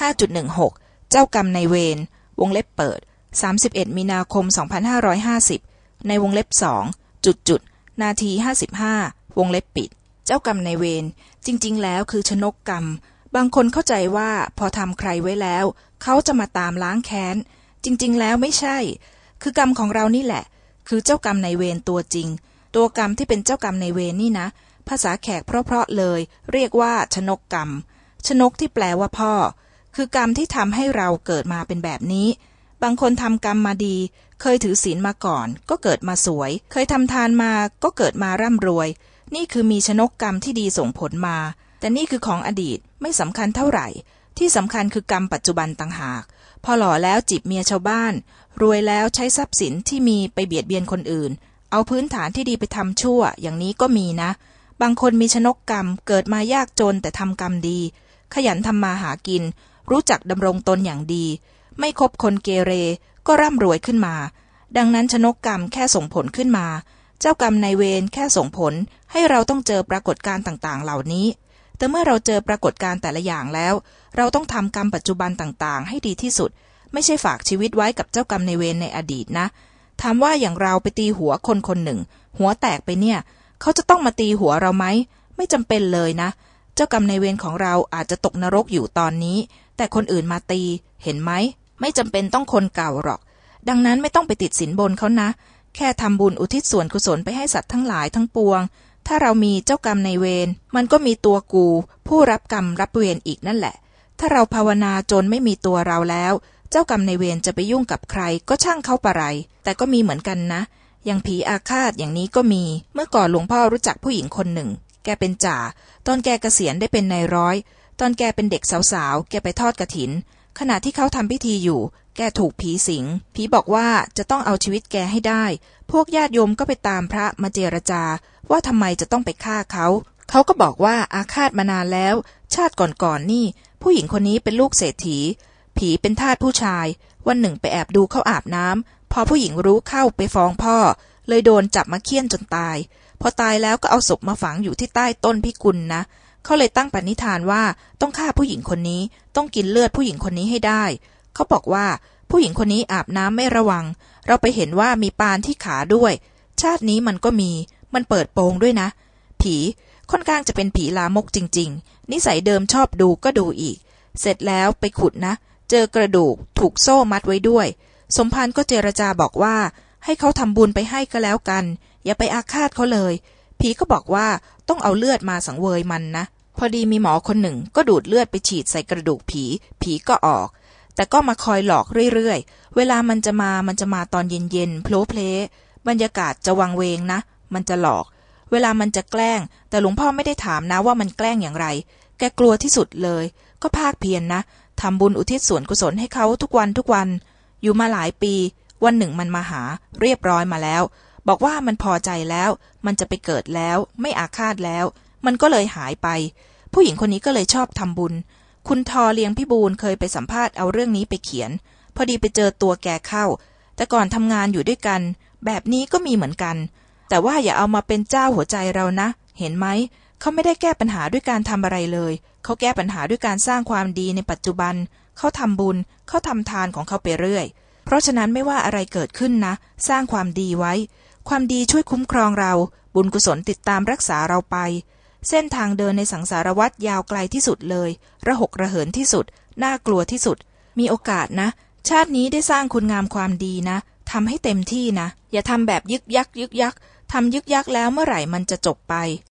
5.16 เจ้ากรรมในเวร วงเล็บเปิด 31 มีนาคม 2550 ในวงเล็บสองจุดจุดนาที 55 วงเล็บปิด เจ้ากรรมในเวร จริง ๆ แล้วคือชนกกรรม บางคนเข้าใจว่าพอทำใครไว้แล้ว เขาจะมาตามล้างแค้น จริง ๆ แล้วไม่ใช่ คือกรรมของเรานี่แหละ คือเจ้ากรรมในเวรตัวจริง ตัวกรรมที่เป็นเจ้ากรรมในเวรนี่นะ ภาษาแขกเพราะๆเลย เรียกว่าชนกกรรม ชนกที่แปลว่าพ่อ คือกรรมที่ทำให้เราเกิดมาเป็นแบบนี้ บางคนทำกรรมมาดี เคยถือศีลมาก่อน ก็เกิดมาสวย เคยทำทานมาก็เกิดมาร่ำรวย นี่คือมีชนกกรรมที่ดีส่งผลมา แต่นี่คือของอดีตไม่สำคัญเท่าไหร่ ที่สำคัญคือกรรมปัจจุบันต่างหาก พอหล่อแล้วจีบเมียชาวบ้าน รวยแล้วใช้ทรัพย์สินที่มีไปเบียดเบียนคนอื่น เอาพื้นฐานที่ดีไปทำชั่ว อย่างนี้ก็มีนะ บางคนมีชนกกรรมเกิดมายากจนแต่ทำกรรมดี ขยันทำมาหากิน รู้จักดำรงตนอย่างดี ไม่คบคนเกเรก็ร่ำรวยขึ้นมา ดังนั้นชนกกรรมแค่ส่งผลขึ้นมา เจ้ากรรมนายเวรแค่ส่งผล ให้เราต้องเจอปรากฏการณ์ต่างๆ เหล่านี้ แต่เมื่อเราเจอปรากฏการณ์แต่ละอย่างแล้ว เราต้องทำกรรมปัจจุบันต่างๆ ให้ดีที่สุด ไม่ใช่ฝากชีวิตไว้กับเจ้ากรรมนายเวรในอดีตนะถามว่าอย่างเราไปตีหัวคนคนหนึ่ง หัวแตกไปเนี่ย เขาจะต้องมาตีหัวเราไหมไม่จำเป็นเลยนะ เจ้ากรรมในเวรของเราอาจจะตกนรกอยู่ตอนนี้ แต่คนอื่นมาตี เห็นไหม ไม่จำเป็นต้องคนเก่าหรอก ดังนั้นไม่ต้องไปติดสินบนเขานะ แค่ทำบุญอุทิศส่วนกุศลไปให้สัตว์ทั้งหลายทั้งปวง ถ้าเรามีเจ้ากรรมในเวร มันก็มีตัวกู ผู้รับกรรมรับเวรอีกนั่นแหละ ถ้าเราภาวนาจนไม่มีตัวเราแล้ว เจ้ากรรมในเวรจะไปยุ่งกับใครก็ช่างเขาปะไร แต่ก็มีเหมือนกันนะอย่างผีอาฆาตอย่างนี้ก็มี เมื่อก่อนหลวงพ่อรู้จักผู้หญิงคนหนึ่ง แกเป็นจ่า ตอนแกเกษียณได้เป็นนายร้อย ตอนแกเป็นเด็กสาวๆ แกไปทอดกระถิน ขณะที่เขาทำพิธีอยู่ แกถูกผีสิง ผีบอกว่าจะต้องเอาชีวิตแกให้ได้ พวกญาติโยมก็ไปตามพระมาเจรจา ว่าทำไมจะต้องไปฆ่าเขา เขาก็บอกว่าอาฆาตมานานแล้ว ชาติก่อนๆนนี่ ผู้หญิงคนนี้เป็นลูกเศรษฐี ผีเป็นทาสผู้ชาย วันหนึ่งไปแอบดูเขาอาบน้ำพอผู้หญิงรู้เข้าไปฟ้องพ่อ เลยโดนจับมาเคี่ยนจนตาย พอตายแล้วก็เอาศพมาฝังอยู่ที่ใต้ต้นพิกุลนะเขาเลยตั้งปณิธานว่าต้องฆ่าผู้หญิงคนนี้ ต้องกินเลือดผู้หญิงคนนี้ให้ได้ เขาบอกว่าผู้หญิงคนนี้อาบน้ำไม่ระวัง เราไปเห็นว่ามีปานที่ขาด้วย ชาตินี้มันก็มี มันเปิดโปงด้วยนะ ผีค่อนข้างจะเป็นผีลามกจริง ๆ นิสัยเดิมชอบดูก็ดูอีก เสร็จแล้วไปขุดนะ เจอกระดูกถูกโซ่มัดไว้ด้วย สมภารก็เจรจาบอกว่า ให้เขาทำบุญไปให้ก็แล้วกัน อย่าไปอาฆาตเขาเลย ผีก็บอกว่าต้องเอาเลือดมาสังเวยมันนะ พอดีมีหมอคนหนึ่งก็ดูดเลือดไปฉีดใส่กระดูกผี ผีก็ออก แต่ก็มาคอยหลอกเรื่อยๆ เวลามันจะมามันจะมาตอนเย็นๆโผล่เพลบรรยากาศจะวังเวงนะ มันจะหลอก เวลามันจะแกล้ง แต่หลวงพ่อไม่ได้ถามนะว่ามันแกล้งอย่างไร แกกลัวที่สุดเลย ก็ภาคเพียรนนะทำบุญอุทิศส่วนกุศลให้เขาทุกวันทุกวัน อยู่มาหลายปี วันหนึ่งมันมาหาเรียบร้อยมาแล้ว บอกว่ามันพอใจแล้ว มันจะไปเกิดแล้ว ไม่อาฆาตแล้ว มันก็เลยหายไป ผู้หญิงคนนี้ก็เลยชอบทำบุญ คุณทอเลียงพี่บูลเคยไปสัมภาษณ์เอาเรื่องนี้ไปเขียน พอดีไปเจอตัวแกเข้า แต่ก่อนทำงานอยู่ด้วยกัน แบบนี้ก็มีเหมือนกัน แต่ว่าอย่าเอามาเป็นเจ้าหัวใจเรานะ เห็นไหมเขาไม่ได้แก้ปัญหาด้วยการทำอะไรเลย เขาแก้ปัญหาด้วยการสร้างความดีในปัจจุบัน เขาทำบุญ เขาทำทานของเขาไปเรื่อย เพราะฉะนั้นไม่ว่าอะไรเกิดขึ้นนะ สร้างความดีไว้ ความดีช่วยคุ้มครองเรา บุญกุศลติดตามรักษาเราไป เส้นทางเดินในสังสารวัฏยาวไกลที่สุดเลย ระหกระเหินที่สุด น่ากลัวที่สุด มีโอกาสนะ ชาตินี้ได้สร้างคุณงามความดีนะทำให้เต็มที่นะ อย่าทำแบบยึกยักยึกยักทำยึกยักแล้วเมื่อไหร่มันจะจบไป